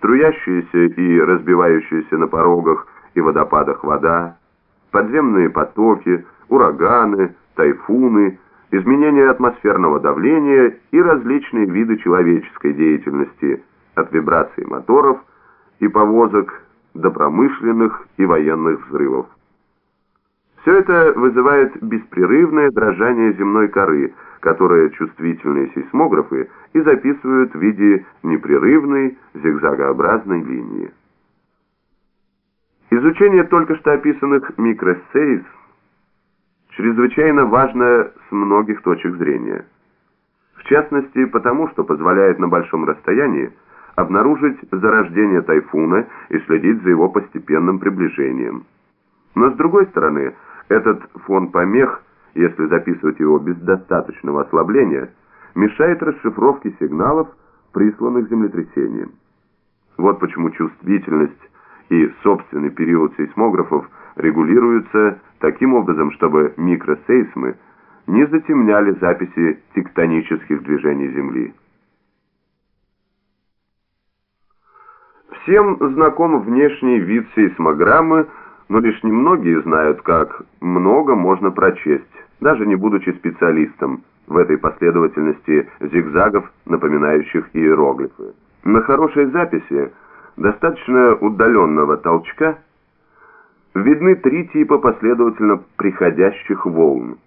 струящаяся и разбивающаяся на порогах и водопадах вода, подземные потоки, ураганы, тайфуны, изменения атмосферного давления и различные виды человеческой деятельности, от вибраций моторов и повозок до промышленных и военных взрывов. Все это вызывает беспрерывное дрожание земной коры, которое чувствительные сейсмографы и записывают в виде непрерывной зигзагообразной линии. Изучение только что описанных микросейс чрезвычайно важно с многих точек зрения. В частности, потому что позволяет на большом расстоянии обнаружить зарождение тайфуна и следить за его постепенным приближением. Но с другой стороны, этот фон помех, если записывать его без достаточного ослабления, мешает расшифровке сигналов, присланных землетрясением. Вот почему чувствительность и собственный период сейсмографов регулируются таким образом, чтобы микросейсмы не затемняли записи тектонических движений Земли. Всем знаком внешний вид сейсмограммы, но лишь немногие знают, как много можно прочесть, даже не будучи специалистом в этой последовательности зигзагов, напоминающих иероглифы. На хорошей записи, достаточно удаленного толчка, видны три типа последовательно приходящих волн.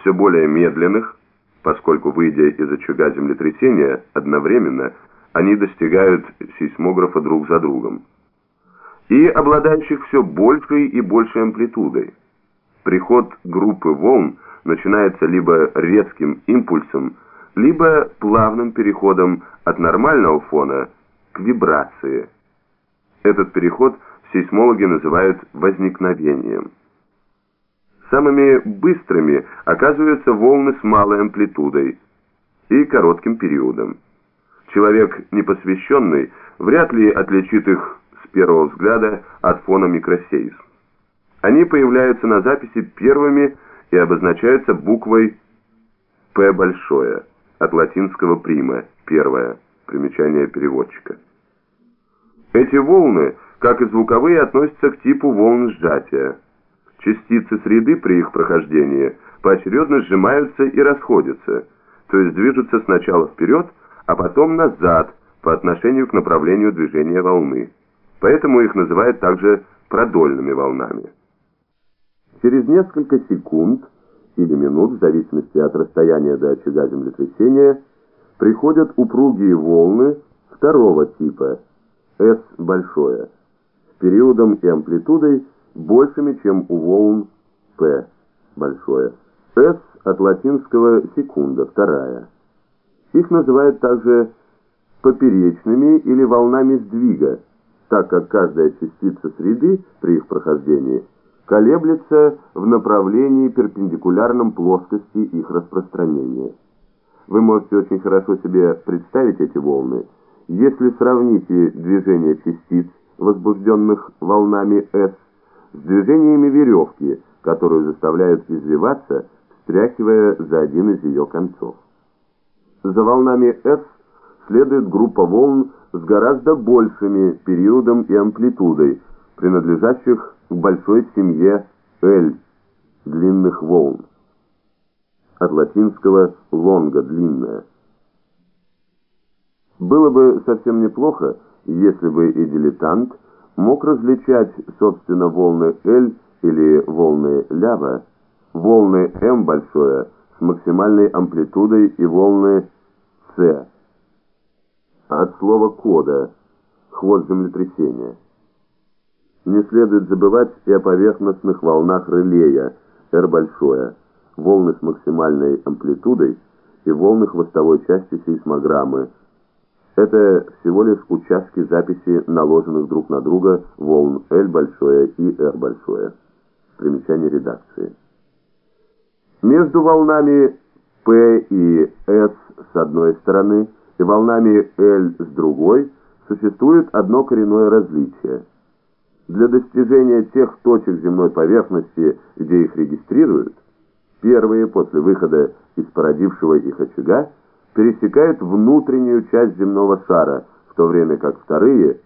Все более медленных, поскольку, выйдя из очага землетрясения, одновременно – они достигают сейсмографа друг за другом, и обладающих все большей и большей амплитудой. Приход группы волн начинается либо резким импульсом, либо плавным переходом от нормального фона к вибрации. Этот переход сейсмологи называют возникновением. Самыми быстрыми оказываются волны с малой амплитудой и коротким периодом. Человек непосвященный вряд ли отличит их первого взгляда от фона микросейс. Они появляются на записи первыми и обозначаются буквой «П» большое, от латинского «прима» – первое, примечание переводчика. Эти волны, как и звуковые, относятся к типу волн сжатия. Частицы среды при их прохождении поочередно сжимаются и расходятся, то есть движутся сначала вперед, а потом назад по отношению к направлению движения волны. Поэтому их называют также продольными волнами. Через несколько секунд или минут, в зависимости от расстояния до очага землетрясения, приходят упругие волны второго типа, S большое, с периодом и амплитудой большими, чем у волн P большое. S от латинского секунда, вторая. Их называют также поперечными или волнами сдвига, так как каждая частица среды при их прохождении колеблется в направлении перпендикулярном плоскости их распространения. Вы можете очень хорошо себе представить эти волны, если сравните движение частиц, возбужденных волнами S, с движениями веревки, которую заставляют извиваться, встряхивая за один из ее концов. За волнами F следует группа волн с гораздо большими периодом и амплитудой, принадлежащих к большой семье L, длинных волн. От латинского «лонга» – длинная. Было бы совсем неплохо, если бы и дилетант мог различать, собственно, волны L или волны лява, волны M большое – максимальной амплитудой и волны С. От слова кода хвост землетрясения. Не следует забывать и о поверхностных волнах релея R большое, волны с максимальной амплитудой и волны хвостовой части сейсмограммы. Это всего лишь участки записи наложенных друг на друга волн L большое и R большое. Примечание редакции. Между волнами P и S с одной стороны и волнами L с другой существует одно коренное различие. Для достижения тех точек земной поверхности, где их регистрируют, первые после выхода из породившего их очага пересекают внутреннюю часть земного шара, в то время как вторые